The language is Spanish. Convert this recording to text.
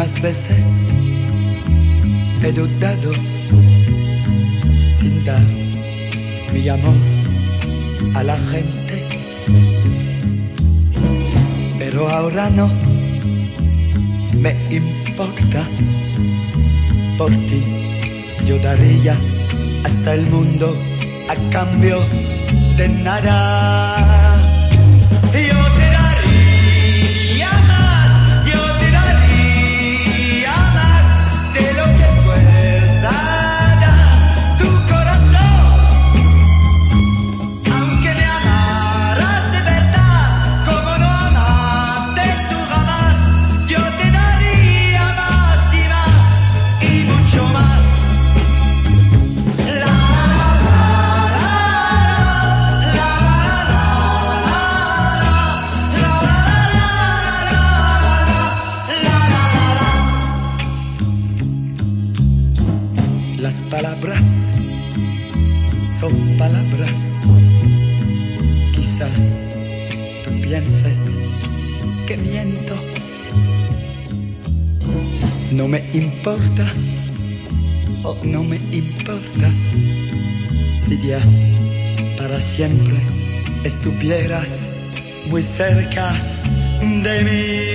Muchas veces he dudado sin dar mi amor a la gente. Pero ahora no me importa. Por ti yo daría hasta el mundo a cambio de nada. Las palabras son palabras. Quizás tú pienses que miento. No me importa o no me importa si ya para siempre estuvieras muy cerca de mí.